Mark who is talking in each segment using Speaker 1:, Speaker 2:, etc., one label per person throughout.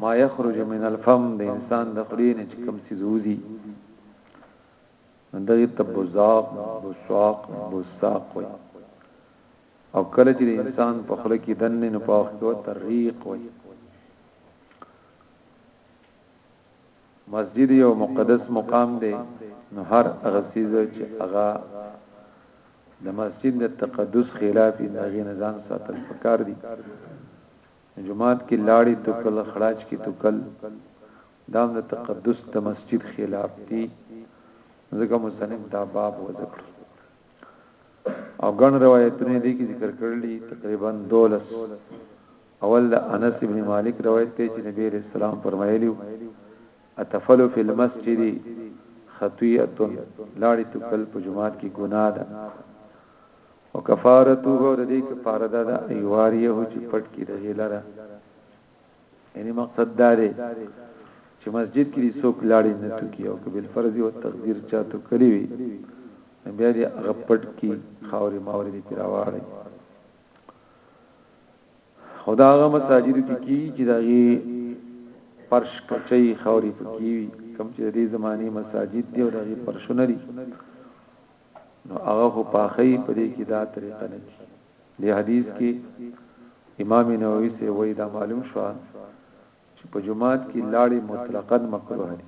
Speaker 1: ما يخرج من الفم د انسان د خلی نه چې کوم څه زوزي دغه تبوزاق بوساق بوساق وي او کله چې انسان په خله کې دنه نه پاخ کو طریق وي مسجد یو مقدس مقام دی نو هر هغه چیز چې هغه د مسجد د تقدس خلاف دغه نزان ساتل پکار دي جومات کې لاړې توکل خړاچ کې توکل دام د تقدس د مسجد خلاف دي ځکه مصنف دا باب وذکر او ګڼ روایتونه دي کې ذکر کړل دي تقریبا 12 اول د انس ابن مالک روایت ته چې نبی رسول سلام فرمایلی اتفل فی المسجد خطیئه لاړی تکل په جمعات کې ګناه ده او کفارته او د دې کفاره ده د ایواریه چې پټ کې د غیلره یعنی مقصد دا دی چې مسجد کې څوک لاړې نه تکي او کبل فرض او تقدیر چاته کړی وي بیا دې غپټ کې خاورې ماورې دې پیراواړي خداغه مساجد کې کی چې داغي فرش کچي خاورې پکې وي کوم چې دې زماني مساجد دی او داغي فرشونه دي نو هغه خو پاخی پرې کې دا طریقه نه دي دی حدیث کې امام نووي سي وای دا معلوم شو چې په جمعات کې لاړې مطلقاً مکروه دي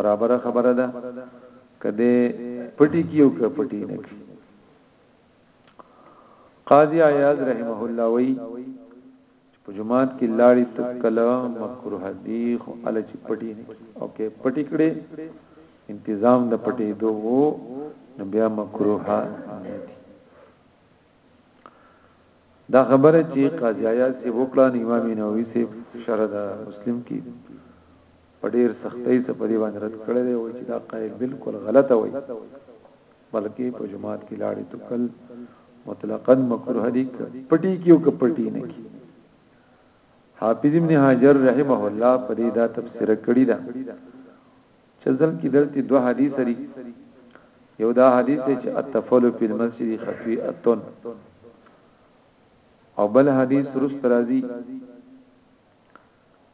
Speaker 1: برابر خبره ده کده پټي کیو که پټي نه کی قاضي عیاض رحمه الله وی چې په جومات کې لاړې تکل مکروه دي خو ال چې پټي نه کی او کې پټي کړي انتظام د پټي دوه نو بیا مکروه نه دي دا خبره چې قاضی آیات سی وکړه امام نووي سی شرح د مسلم کې په ډیر سختۍ سره په دې باندې رد کړی دی او چې دا قائل بالکل غلطه وایي بلکې په جماعت کې لاړې تکل مطلقاً مکروه دي پټي کې او کپټي نه کې حافظ ابن حجر رحمه الله په دې دا تفسیر کړی دا چې ځل کې دلته دوه حدیث لري یو دا حدیث چې التفل فی المسجد خفیئه او بل حدیث رست راځي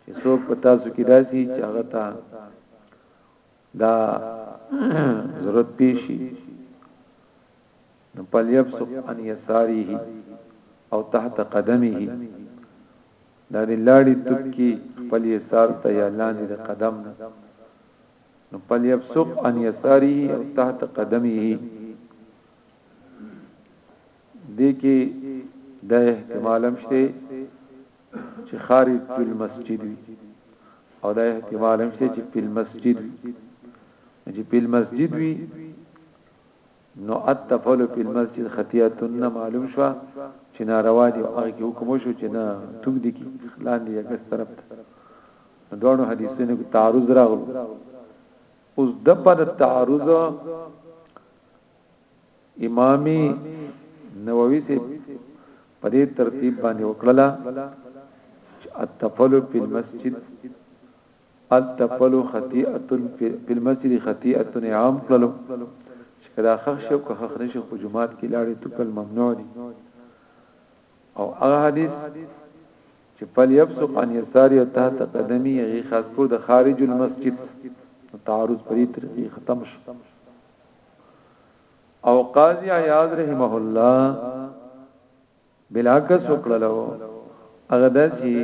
Speaker 1: چې څوک په تاسو کې داسي چې هغه ته دا ضرورت پیشي نو پلیبسق ان یساریه او تحت قدمه دا د لاړی تکی خپل یسار ته یا لاندې د قدم نه نو پلیبسق ان یساریه او تحت قدمه دې کې د احتمالم شته چې ښار یې پل مسجد وي او دا احتمال هم شته چې پل مسجد وي چې پل مسجد وي نو اتفل په المسجد خطیاتن معلوم شو چې ناروا دي هغه کې حکم شو چې نه ټوک دي کې لاندې یګس طرف ته دوه حدیثونو کې تعارض راغلو اوس د پر تعارض امام نووي سي په دې ترتیب باندې وکړه چې التفل فی المسجد التفل خطیئه فی المسجد خطیئه عام کړلو چې کدا خخ شو که خخ نشي خو جمعات کې لاړې تکل ممنوع دي او هغه حدیث چې فل یبسق ان یساری او تحت قدمی هغه خاص کور د خارج المسجد تعارض پرې ترې ختم شو او قاضي عیاض رحمه الله بلاکس وکړلو هغه داسي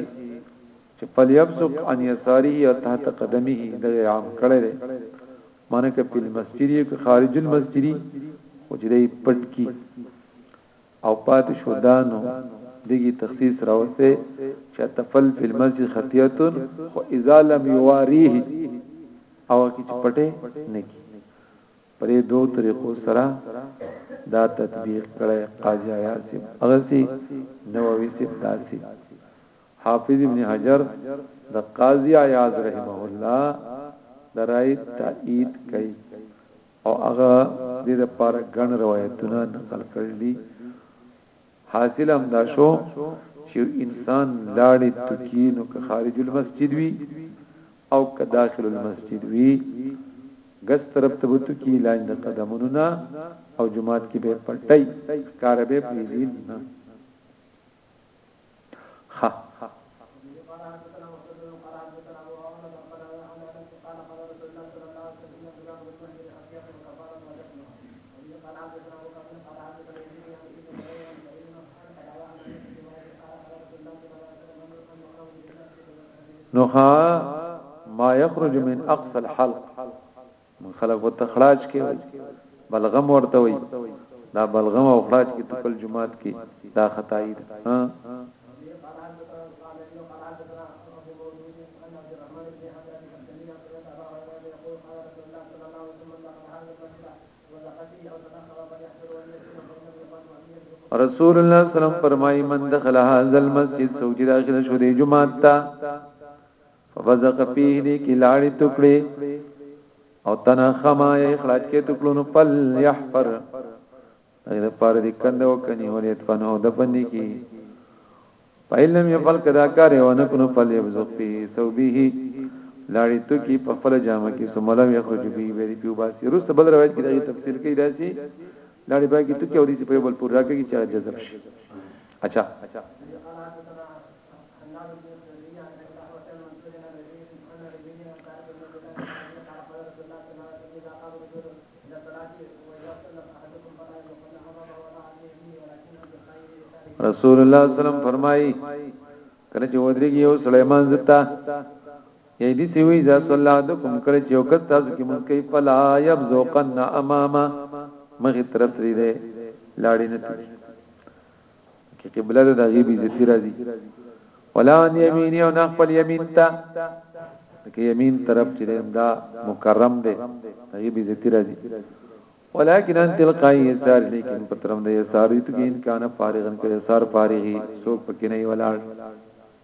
Speaker 1: چې فلیبسق ان یساری او تحت قدمه د عام کړه لري مانکه په مسجدی کې خارج المسجدی خو چې دی پټ کی او پاتې شو دا نو دګي تخصیص راوستی چې التفل فی المسجد خطیه خو اذا لم یواریه او کی چې پټه نکی پرې دو طریقو سره دا تطبیق کړي قاضی عیاسی اغسی نووی سیب داسی حافظ ابن حجر د قاضی عیاض رحمه الله درای تایید کوي او هغه دې لپاره ګڼ روایتونه نقل کړل دي حاصل هم دا شو چې انسان لاړې تکي نو که خارج المسجد وي او که داخل المسجد وي ګس طرف ته بوتو کې لاندې قدمونو نه او جماعت کې به پټي کار به پریزین نه ها نو ها ما يخرج من اقصى الحلق مونږ خلک وو تخړاج کې وای بلغم ورته وای دا بلغم او خړاج کې تکل جمعات کې دا خدای ده ها رسول الله صلی الله علیه وسلم فرمایي من دخل هذا المسجد سوجي داخل شو دی جمعه تا فبزق فيه دي کی لاړی تکړه او تنخما یې خلاص کې تکړه نو پل يحفر اګه پر دې کنده وکني ولې تفنه او د پندې کی پایلم یې فل کدا کار یو نه کنو پل يبزق فيه ثوبه لاړی تو کی په خپل جامه کې سملم یې خرج به ویری پیو باسي روس بل روایت کې دا تفسیر کوي داسي لاړی پای کې تو کې اوري په بل پور راکې چې جذب شي اچھا رسول الله صلی الله علیه وسلم فرمایي کله چې ودرېږي یو سليمان زتا یې دې سی وی ذات الله دکم کړ چې وخت تاسو کې مونږ کوي فلا يبزقن اماما مغه طرف لري لاړې نه چې قبله د هغه به ذکر راځي ولا ان يمين او نه خپل يمين ته کې يمين طرف چې دا مکرم دی هغه به ذکر راځي ولكن ان تلقائي يسار لیکن په طرف د يسار ته کې امکان فارغن کې يسار فارغي سوق پکې نه ولاړ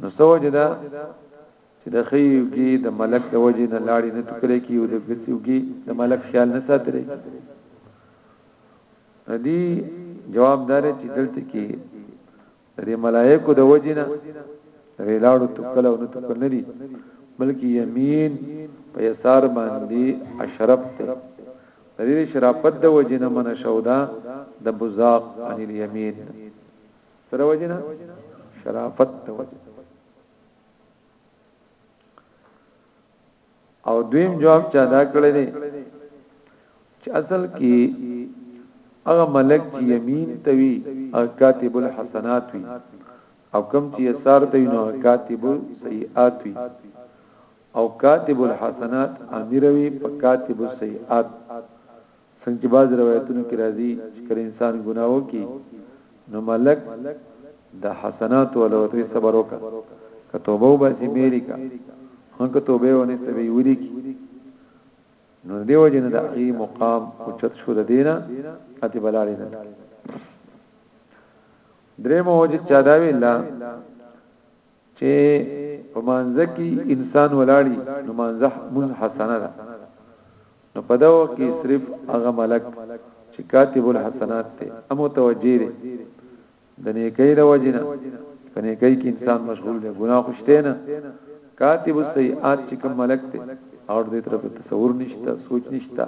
Speaker 1: نو سوجه دا چې د خيوږي د ملک د وجې نه لاړې نه ټکل کی او د ګتیوږي د ملک خیال نه ساتل کی ندی جوابدار چې دلته کې د ملائکو د وجې نه ویلاړو ټکل او نه ټکل نه دي بلکې یمین په یسار باندې اشرف ته د دې شرافت د وجې نه من شودا د بزاق ان الیمین سره وجنه شرافت ته وجنه او دویم جواب چا دا کړی دی چې اصل کې هغه ملک چې یمین توي او کاتب الحسنات وي او کم چې یسار توي نو کاتب السیئات وي او کاتب الحسنات امیر وي په کاتب السیئات څنګه چې بعضې روایتونو کې راځي چې کله انسان ګناه وکړي نو ملک د حسناتو والا ورته وایي صبر وکړه که توبه وباسي بیا یې لیکه هم که توبه یې ونیسته بیا یې ولیکي نو دې وجې نه د هغې مقام اوچت شو د دینه هتې به لاړې نه درېیمه وجه چا دا ویله چې په مانځه کې انسان ولاړی نو مانځه مون حسنه ده نو په داو کې صرف هغه ملک چې کاتب الحسنات ته امو توجه لري د نیکۍ د وجنه په نیکۍ کې انسان مشغول دی ګناه خوشته نه کاتب السیئات چې کوم ملک ته اور دې طرف تصور نشته سوچ نشته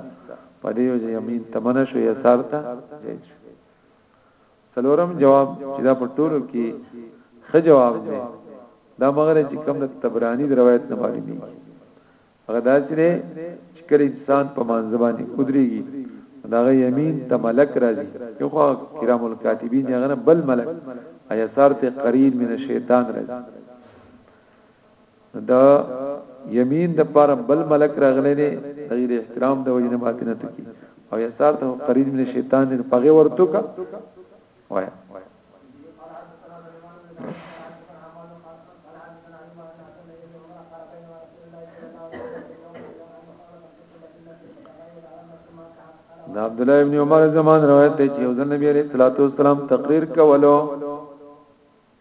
Speaker 1: په دې وجه یمین تمنه شو یا سارتا جایز شو څلورم جواب چې دا په ټولو کې ښه جواب دی دا مغره چې کوم د تبرانی د روایت نه معلومي هغه داسې دی چې کله انسان په مانځبانی ودرېږي دا غي یمین ته ملک راځي یو خو کرام الکاتبین هغه نه بل ملک ایسار ته قرین من الشیطان راځي دا یمین د پاره بل ملک راغلی دی دغه د احترام د وجنه ماته نه تکي او یسار ته قرین من شیطان دی پغه ورته کا وای دا عبد الله ابن عمر زمان روایت دی چې یو ځل نبی عليه الصلاه والسلام تقریر کولو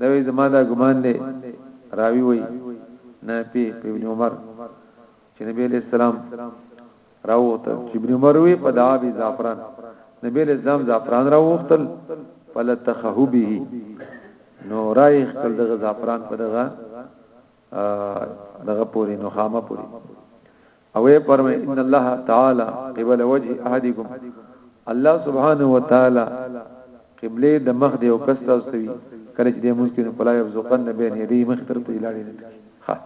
Speaker 1: دا وی زما دا ګمان دی راوی وی نه پی په ابن عمر چې نبی علیہ السلام راوته چې ابن عمر وی په دعابی زعفران نبی علیہ السلام زعفران راوختل فلتخه به نو رايخ کل دغه زعفران په دغه دغه پوری نو خامه پوری او یې فرمای ان الله تعالی قبل وجه احدکم الله سبحانه و تعالی قبله د مخ دی او کستا استوي کله چې د ممکن فلا يبزقن بين يدي مخ تر ته لاړې نه ها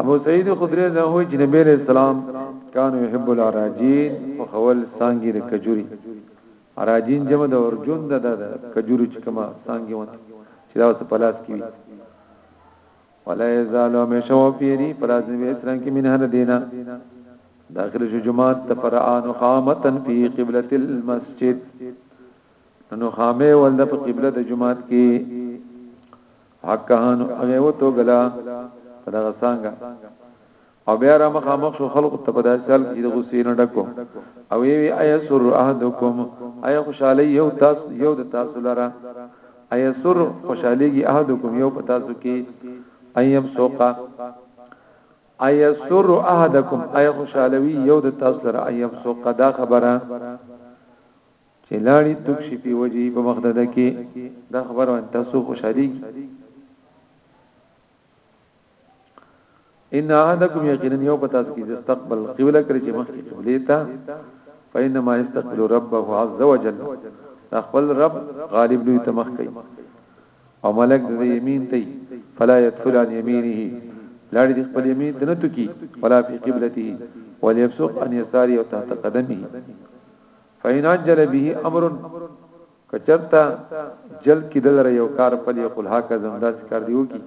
Speaker 1: ابو سعید خدری دا هو چې نبی علیہ السلام کانو يحب العراجین او خول سانګی د کجوري عراجین جمع د ورجون د د کجوري چې کما سانګی وته چې دا اوس په لاس کې ولا یزالو مشو پیری پراز نبی اسلام کې منه نه دینا داخل شو جمعات ته قران خامتن فی قبلة المسجد نو خامه ولد په قبله د جمعات کې حقهان هغه وته غلا په دغه څنګه او بیا را مخه مخ شو خلق ته په داسې حال کې د غصې نه ډکو او وی وی اي سر احدکم اي خوشالي یو تاسو یو د تاسو لره اي سر خوشاليږي احدکم یو په تاسو کې ايم سوقا اي سر احدکم اي خوشالوي یو د تاسو لره ايم سوقا دا خبره چې لاړی تکشی پی وجی په مخدد کې دا خبر وان تاسو خوشحالی ان عادکم یقینا یو پتا کی استقبل قبله کړی چې مخ قبله تا فینما استقبل ربه عز وجل خپل رب غالب دوی ته مخ کوي او ملک د یمین ته فلا يدخل عن يمينه لاړ دې خپل یمین ته نه تکی ولا فی قبلته وليبسق عن يساره او تحت قدمه فینان جل به امر کچرتا جل کې دلر یو کار په لې خپل حق زمدا کار دیو کی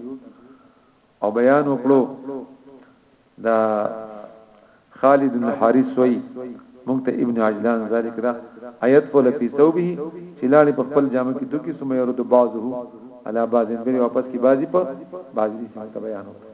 Speaker 1: او بیان وکړو دا خالد بن حارث وای مونږ ته ابن عجلان ذالک دا آیت په لپی ثوبه چې لاړې په خپل جامه کې دوکي سم یو رد بعضه علا بعض به واپس کی بعضی په بعضی سم ته بیان وکړو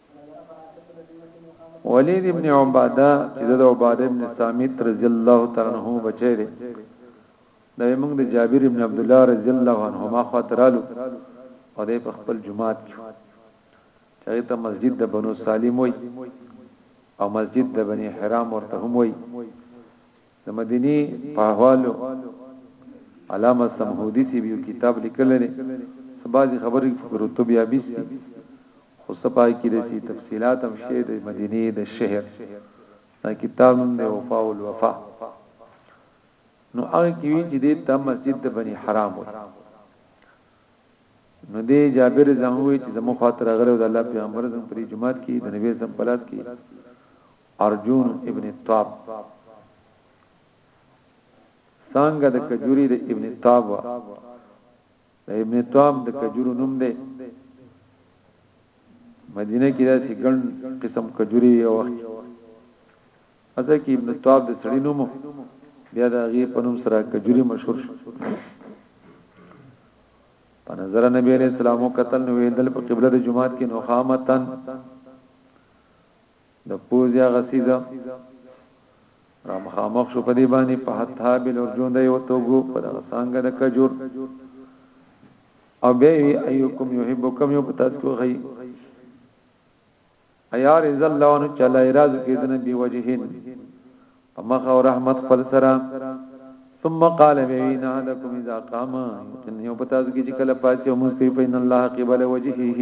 Speaker 1: ولید ابن عباده چې د عباده ابن سامیت رضی الله تعالی عنہ بچی دی دا موږ د جابر ابن عبد الله رضی الله عنهما خاطرالو او د خپل جماعت کې چې ته مسجد د بنو سالم وای او مسجد د بنی حرام ورته هم وای د مدینی په احوالو علامه سمهودی سی یو کتاب لیکل دی سبازي خبرې چې پروتو بیا بیسي خو سپای کې د سي تفصيلات هم شته د مدینه د شهر دا کتاب نوم دی وفاء الوفا نو هغه کې وی چې د تم مسجد د بني حرام وي نو دی جابر زموږ چې زموږ خاطر غره د الله پیغمبر زموږ پرې جمعات کې د نبی زم پلاس کې ارجون ابن تاب څنګه د کجوري د ابن تاب و د ابن تاب د کجورو نوم دی مدینه کې داسې ګڼ قسم کجوري یو وخت اته کې ابن تاب د سړی نوم بیا د غي په نوم سره کجوري مشهور شو په نظر نبی عليه السلام قتل نو ویدل په قبله د جمعات کې نو خامتن د پوزې هغه څیز را مخامخ شو په دې باندې په حتا بل ورجون دی او توګو په دغه څنګه د کجور او به وی ايوکم يحبکم یو پتا تو غي ايار اذا الله ان چلا اراز کیدنه دی وجهین په مخ او رحمت خپل سره ثم قال بين عندكم اذا قام يقين يوم تاسو کې چې کله پاتې او موږ کوي بين الله قبل وجهه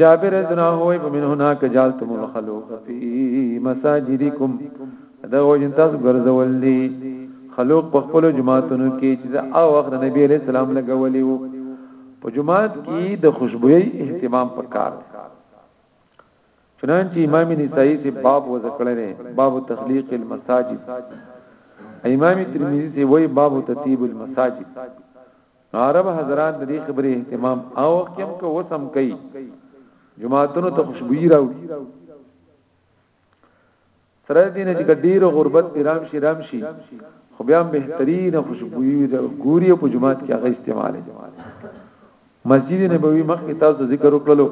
Speaker 1: جابر رضی الله عنه وی من هنا کجالتم الخلوق فی مساجدکم دا وجن تاسو ګرځول دي خلوق په خپل جماعتونو کې چې او وخت نبی علیہ السلام لګولې وو په جماعت کې د خوشبوئی اهتمام پکار چنانچه امام نسائی سے باب و ذکر لري باب تخلیق المساجد امام ترمذی سے وای باب تطیب المساجد عرب حضرات د دې خبرې اهتمام او کم کو وسم کوي جماعتونو ته خوشبوئی راوړي سره دین چې ډیر غربت پیرام شي رام شي خو بیا بهترین خوشبوئی د ګوري په جماعت کې هغه استعمال مسجد نبوي مخکې تاسو ذکر وکړلو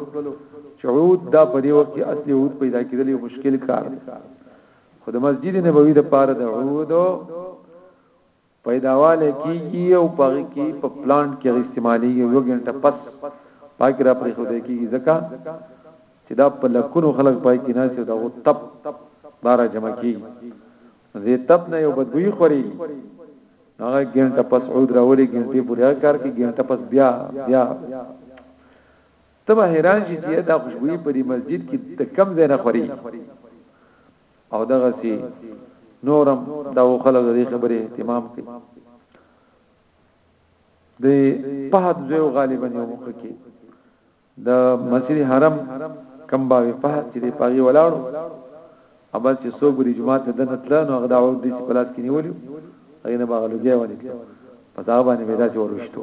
Speaker 1: چې عود دا په دې وخت کې اصلي عود پیدا کېدل یو مشکل کار دی خو د مسجد نبوي د پاره د عود پیداواله کیږي او په هغه کې په پلانټ کې استعمالېږي یو غنټه پس پاکي را پرې خو دی کیږي ځکه چې دا په لکونو خلک پای کې ناسي دا او تپ بارا جمع کیږي زه تپ نه یو بدوی خوري هغه غنټه پس عود راولي غنټه پوریا کار کې غنټه پس بیا بیا تبه حیران شي چې دا خوشبوئی په دې مسجد کې د کم ځای نه خوري او دغه سي نورم دا خلک د خبرې اهتمام کوي د فهد زو غالبا یو مخ کې د مسجد حرم کم باوی فهد چې دی پاغي ولاړو اما چې څو ګری جمعه ته دنه تل نو هغه داو د پلاس کې نیولیو هغه نه باغلو دی ونی په دا باندې پیدا چې ورشتو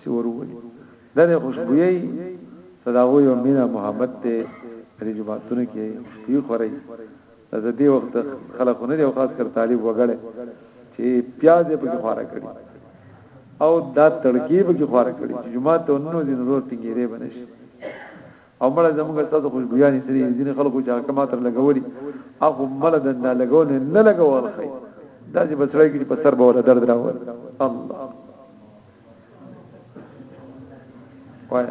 Speaker 1: چې ورولي دا د خوشبوئی صداو یو مینا محبت ته لري جماعتونه کې خوشبوئی خوري زه دې وخت خلکونه دی او خاص کر طالب وګړي چې پیاز په کې خورا کړی او دا تړکی به کې خور کړی جمعه ته نو دین روز ټینګې ری بنش او مړه زمونږ ستاسو خوشبویانی سری ځینې خلکو چې حکم عطر لګولي اخو مړه د نه لګونه نه لګول خي دا چې بسړی کې په سر به ولا درد راوړي الله وای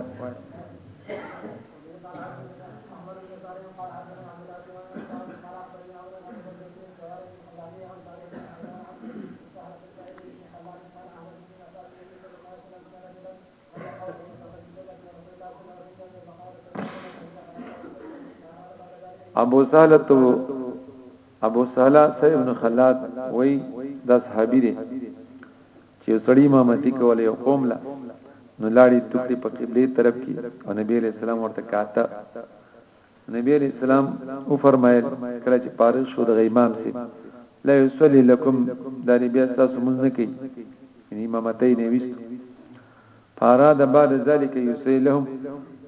Speaker 1: ابو سالت ابو سالا سید بن خلاد وای د صحابي دی چې سړی ما متی کولې او قوم لا نو لاړې تکړه په قبله طرف کې او نبی له سلام ورته کاته نبی علیہ السلام او فرمایل کله چې فارغ شو د امام سي لا يصلي لكم دا بیا تاسو مونږ نه کوي یعنی امامتای نه وست فاراد بعد ذلك يصلي لهم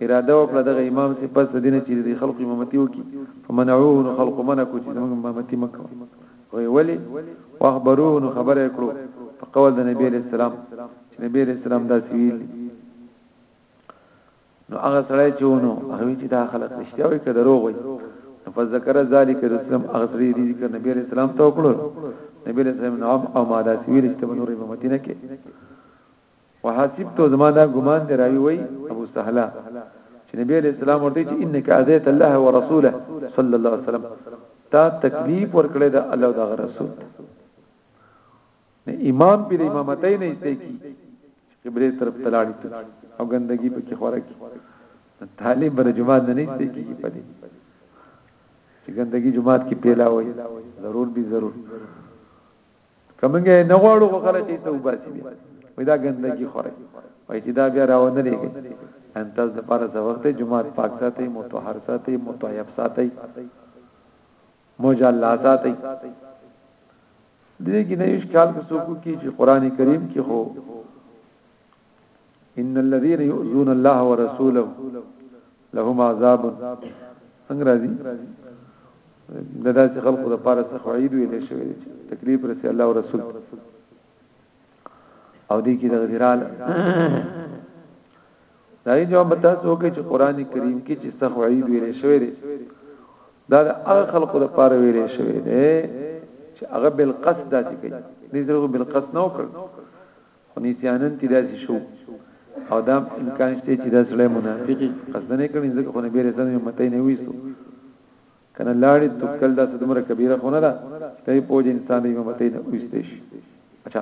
Speaker 1: اراده وکړه د امام سي پس دین چې د خلق امامتي وکي فمنعوه نو خلق منع کو چې موږ امامتي مکو وی ولی واخبروه نو خبره کړو په قول د نبی علیہ السلام چې نبی علیہ السلام دا سویل نو هغه سړی چې ونه هغه چې دا خلک رښتیا وایي که دروغ وایي فذكر ذلك رسلم اغسری دي ذکر نبی علیہ السلام ته وکړو نبی علیہ السلام نو او ما دا سویل چې په نور په مدینه کې وحاسبت زما دا ګمان دی راوی وای ابو سهلا چې نبی علیہ السلام ورته چې انک اذیت الله ورسوله صلی الله علیه وسلم تا تکلیف ورکړی دا الله دا رسول نه امام پیر امامتای نه ایسته کی قبله طرف تلاړی او ګندګي پکې خوره کی طالب بر جمعه نه ایسته کی په دې چې ګندګي جمعه کې پیلا وای ضرور به ضرور کمنګ نه غواړو خو خلک یې ته وباسي وای دا ګندګي خوره وای چې دا بیا راونه لګي ان تاسو د پاره څه وخت جمعه پاک ساتي متطهر ساتي متطيب ساتي مجلل ساتي دې کې نه اشکال کې څوک کې چې قران کریم کې خو ان الذين يؤذون الله ورسوله لهم عذاب څنګه راځي د داسې خلکو لپاره څه خوایدو یې نشوي تکلیف رسي الله او رسول او دې کې د غزرال دا یې جواب تاسو کې چې قران کریم کې چې څه وعید ویل شوی دی دا د هغه خلقو لپاره ویل شوی دی چې هغه بل قصد داسې کوي دې زره بل قصد نه وکړ خو نسیانن کې داسې شو او دا امکان شته چې دا سړی منافقي قصد نه کوي ځکه خو نبی رسول الله متای نه ویسو کنه لاړې تکل دا څومره کبیره خونه ده ته په دې انسان دی ممتې نه وستې شي اچھا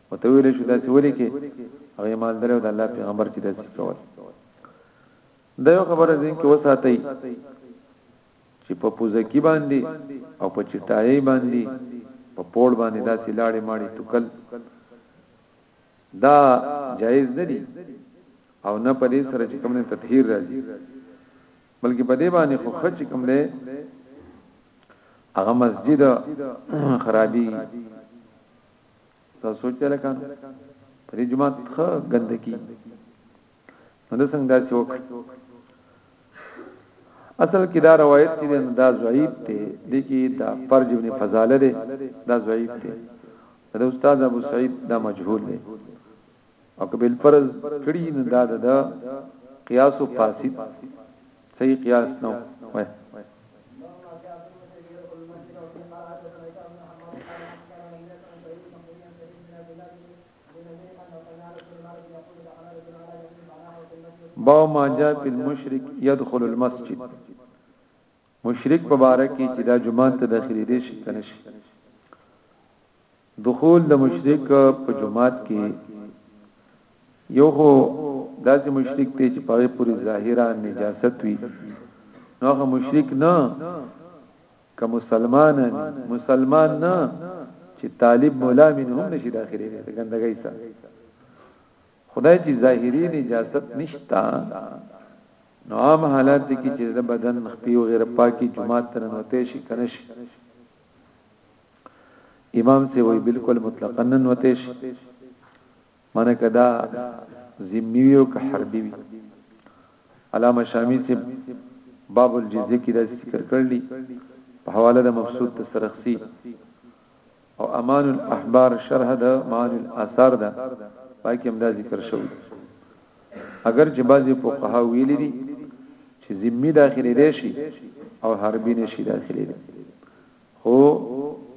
Speaker 1: وته ویل شو داسې ولي کې هغه ایمان درو د الله پیغمبر چې داسې کول دا یو خبره ځین کې وساتای چې په پوزکی باندې او په چټای باندې په پوړ باندې داسې لاړې ماړې ټکل دا جایز نه دي او نه په دې سره چې کوم نه تطهیر راځي بلکې په دې باندې خو خچ کوم نه هغه مسجد خرابي دا سوچ لري کان پر جماعت خ ګندکی نو څنګه داسې وک اصل کې دا روایت چې دا ضعیف دی د کې دا فرج ابن فضاله دی دا ضعیف دی د استاد ابو سعید دا مجهول دی او که بل فرض کړی نو دا د قیاس او فاسد صحیح قیاس نو وای باو ما جاء في المشرك يدخل المسجد مشرک په باره کې چې دا جومات ته داخلېدای شي که نه شي. دخول د مشرک په جومات کې یو خو داسې مشرک دی چې په هغې پورې ظاهرا نجاست وي نو هغه مشرک نه که مسلمان نه مسلمان نه چې طالب مولا مين هم نشي داخلېدای د ګندګۍ سره خدای چې ظاهري نجاست نشتا نو عام حالات کې چې د بدن خپي او غیر پاکي جمعات تر نوته شي کنه شي امام سی وی بالکل مطلقاً نوته شي معنی کدا ذمی او که حربي وي علامه شامی سی باب الجزیه کې د ذکر کړلی په حواله د مبسوط تسرخسی او امان الاحبار شرح د معانی الاثار ده پای کې هم دا ذکر شوی اگر چې بعضی فقها ویلي دي چې ذمي داخلي دي شي او حربي نشي داخلي دي خو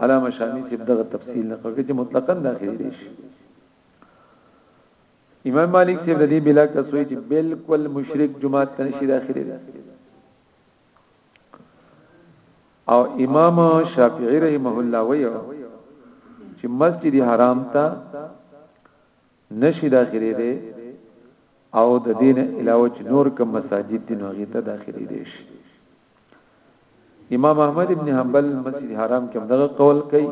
Speaker 1: علامه شامی چې دغه تفصیل نه کوي چې مطلقاً داخلي دي شي امام مالک چې د دې بلا کسوي چې بالکل مشرک جماعت ته نشي داخلي دي او امام شافعی رحمه الله ویو چې مسجد حرام ته نشي داخلي دي او د دین علاوه چې نور کوم مساجد دي نو غیته داخلي دي شي امام احمد ابن حنبل مسجد حرام کې دغه قول کوي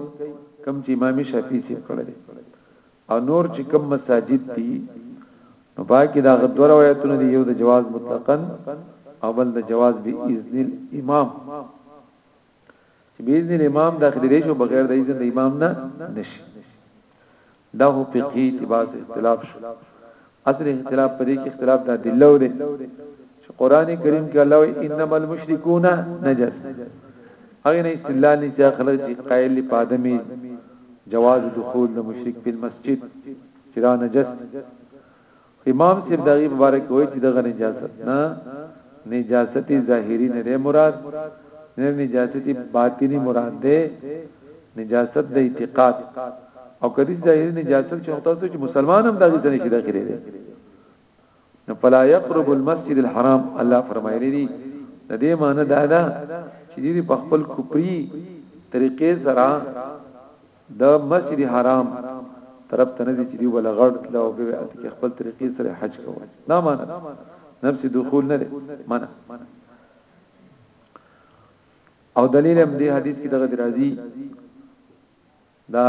Speaker 1: کم چې امام شافعي سي کړل او نور چې کوم مساجد دي نو باقي دا غو روایتونه دي یو د جواز مطلقاً او بل د جواز به اذن الامام چې به اذن الامام داخلي دی شو بغیر د اذن امام نه نشي دا هو فقهي اعتبار اختلاف شو اصل اختلاف په دې کې اختلاف د ادله دی چې قران کریم کې الله وایي انما المشركون نجس هغه نه استدلال نه چې خلک چې قائل په ادمي جواز دخول د مشرک په مسجد چې دا نجس امام صاحب دغه مبارک وایي چې دغه نجاست نه نجاست ظاهری نه مراد نه نجاست باطنی مراد ده نجاست د اعتقاد او کدي ظاهري نجاست چې مختص چې مسلمان هم دغه ځنه شي داخلي دي نو فلا يقرب المسجد الحرام الله فرمایلی دي د دې معنی دا ده چې دې په خپل کوپری طریقې سره د مسجد حرام طرف ته نه دي چې دی ولا غړ لا او به ات کې خپل طریقې سره حج کوي دا معنی نفس دخول نه معنی او دلیل هم دی حدیث کې دغه درازي دا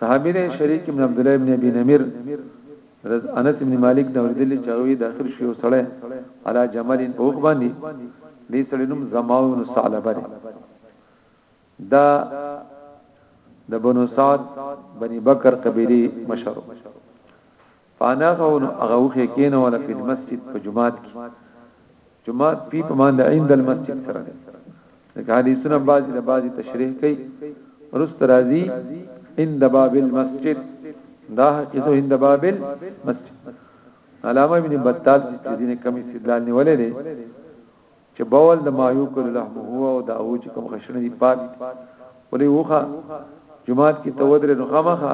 Speaker 1: صحابي له شریک ابن عبد الله ابن ابي نمر رض انس ابن مالک دا ورېدل چې هغه داخل شو یو سړی علا جمل او باندې دې سړی نوم زماو نو ثعلبه دا د بنو سعد بني بکر قبيله مشر فاناغه نو هغه وخه کینوله په مسجد په جمعات کې جمعات پی په ماند عند المسجد سره ده لکه حدیثونه بعضی د بعضی تشریح کوي رست راضی عند باب المسجد دا حقیقت عند باب المسجد علامه ابن بطال چې دینه کمی استدلال نیولې ده چې بول د ما یو کل لحم هو او دا او چې کوم غشنه دی پات ولې وخه جمعات کې تودره نو خامخه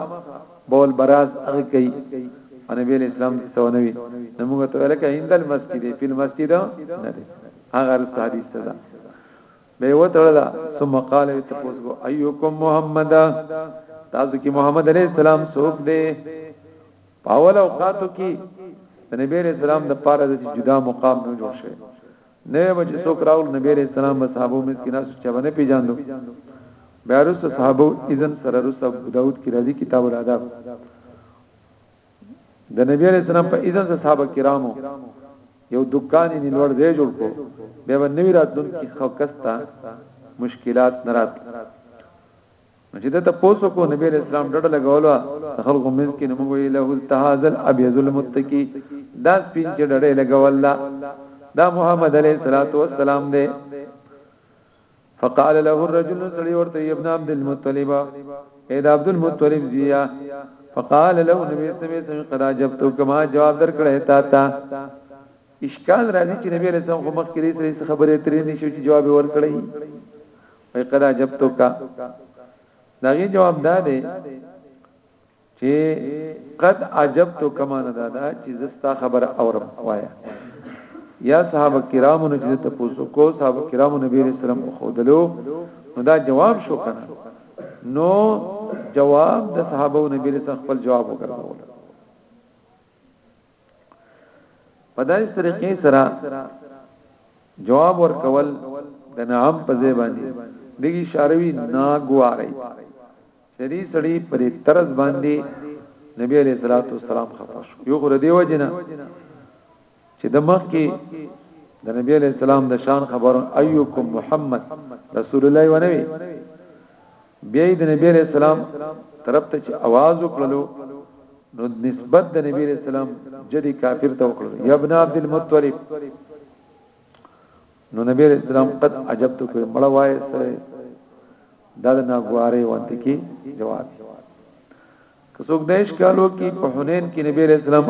Speaker 1: بول براز هغه کوي نبی اسلام دې سو نوي نموږ ته لکه هند المسجد په مسجد نه دي هغه رست حدیث ته ده به وتړلا ثم قال تفوزو ايكم محمد تاسو کې محمد عليه السلام څوک دی په اول اوقاتو کې د نبی رسول سلام د پاره د جدا مقام نه جوړ شوی نه به چې څوک راول نبی رسول سلام به صحابه مسکینا چې باندې پیژاندو بیا رس صحابه اذن سره رس ابو داود کی راځي کتاب الادب د نبی رسول سلام په اذن سره صحابه کرامو یو دکان یې نور ځای جوړ کو به نوی راتلون کی خو کستا مشکلات نرات نو چې ته پوسو کو نبی اسلام ډډه لګولو خلکو منځ کې نو وی له التهازل ابيض المتقي دا سپین چې ډډه لګولا دا محمد عليه الصلاه والسلام دی فقال له الرجل سړي ورته ابن عبد المطلب اې دا عبد المطلب زیا فقال له نبی سمې سمې قرا جب تو کما جواب درکړې تا تا اشکال راځي چې نبی رسول الله مخکې لري خبرې ترې نشو چې جواب ورکړي فقد اجبتک داغي جواب دا دی چې قد اجبتک معنا دا ده چې زستا خبر اورم وایا یا صحابه کرامو نه چې تاسو کو صحابه کرامو نبی رسول الله خو دلو نو دا جواب شو کنه نو جواب د صحابه نبی رسول خپل جواب وکړو په دای طریقې سره جواب ورکول د نعم په ځای باندې دغه شاروی ناګواري شری سړی پر طرز باندې نبی علیہ الصلوۃ والسلام خفه شو یو غره دی وجنه چې د مخ کې د نبی علیہ السلام د شان خبرون ایوکم محمد رسول الله ونوي بیا د نبی علیہ السلام طرف ته چې आवाज وکړلو نو نسبت د نبی علیہ السلام جدي کافر ته وکړلو یا ابن عبد المطلب نو نبی علیہ السلام قد عجبت کو مړ وای سره دا د ناغواره وانت کی جواب که څوک دیش کالو کې په حنین کې نبی علیہ السلام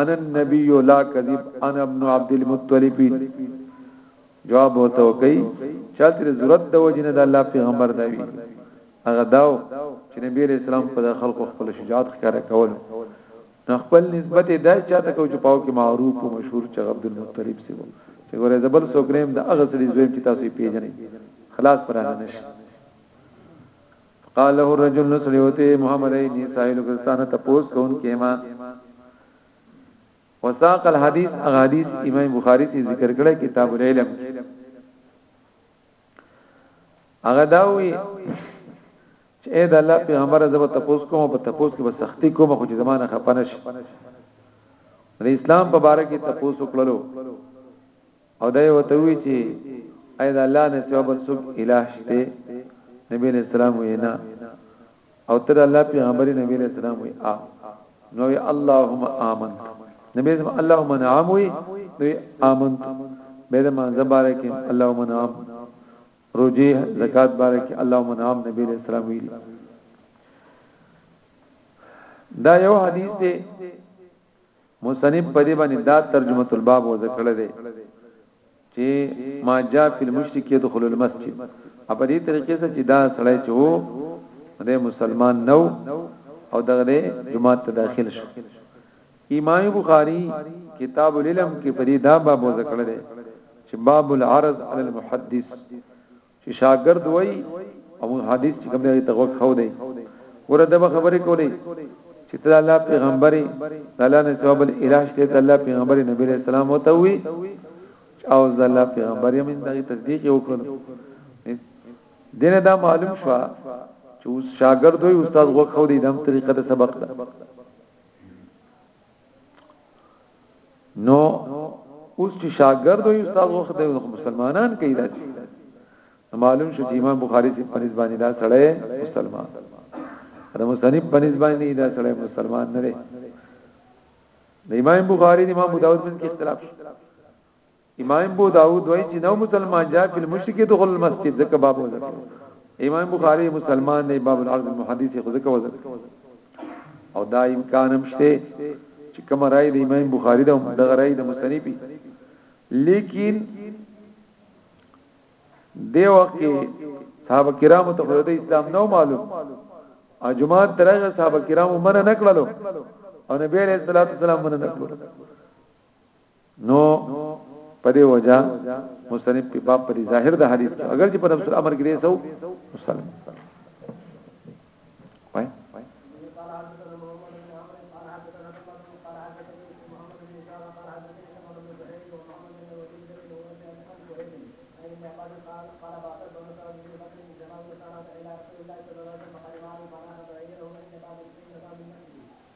Speaker 1: انا النبی لا کذب انا ابن عبد المطلب جواب او توکي چاته د ضرورت د وجنه د الله پیغمبر دا وی هغه داو چې نبی رسول اسلام په خلکو خپل شجاعت ښکاره کول نو خپل نسبت دا چاته کو چې پاو کې معروف او مشهور چې عبد المطلب سی وو چې ګوره زبل سوګریم د هغه سړي زوی چې تاسو پیژنئ خلاص پرانه نشي قال له الرجل نسلوته محمد علی سائل کستانه تپوس کون کېما وساق الحديث اغاديث امام بخاري ته ذکر کړی کتاب العلم هغه داوي چې اې د الله پیغمبر زبر تپوس کوم په تپوس کې به سختی کوم خو چې زمانه خپنه شي د اسلام په باره کې تپوس وکړلو او دی ورته وویل چی ایا د الله نه سوا بل څوک اله شته نبی علیہ السلام وی نه او تر الله پیغمبر نبی علیہ السلام وی ا نو وی اللهم امن نبی زم اللهم نعم وی نو امن به د منځ بارک اللهم نعم روجی زکات بارک اللهم نعم نبی علیہ السلام وی دا یو حدیث دی مصنف په دې باندې دا ترجمه الباب وضع کړی دی چې ما جاء فی المشرک يدخل المسجد په دې طریقې سره چې دا سړی چې وو د مسلمان نو او دغه جمعه ته داخل شو امام بخاری کتاب العلم کې په دې دا باب وضع کړی دی چې باب العرض علی المحدث چې شاګرد وای او موږ حدیث چې کوم دی ته وخت خو دی ورته به خبرې کولې چې ته الله پیغمبري الله نه جواب الهش ته الله پیغمبري نبی رسول الله ته وی او الله پیغمبري من دغه تصدیق یو کړو دینه دا معلوم شو چې اوس شاګرد وي استاد غوښ خو دې دم طریقه د سبق ده نو اوس چې شاګرد وي استاد وخت دی نو مسلمانان کوي دا معلوم شو چې امام بخاری چې پنځ باندې دا سړی مسلمان دا مصنف پنځ باندې دا سړی مسلمان نه دی د امام بخاری د امام داوود باندې اختلاف شو امام ابو داود وایي چې نو مسلمان جاء په مشرک دخل المسجد ځکه باب وځه امام بخاری مسلمان نه باب العرض المحدث خو ځکه وځه او دا امکان هم شته چې کوم راي د امام بخاری دا دغه راي د مصنفي لیکن دی وخت کې صحابه کرامو ته د اسلام نو معلوم اجماعت ترغه صحابه کرامو منه نکړلو او نبی عليه الصلاه والسلام منه نکړلو نو په دې وجه مصنف په باب پر ظاهر د حدیث کې اگر چې په نفس الامر کې دی سو مسلم وای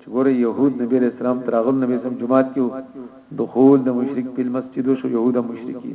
Speaker 1: چې ګوره يهود نبي عليه السلام تراغل نبي سم جماعت کې دخول د مشرک په مسجد شو يهود مشرکي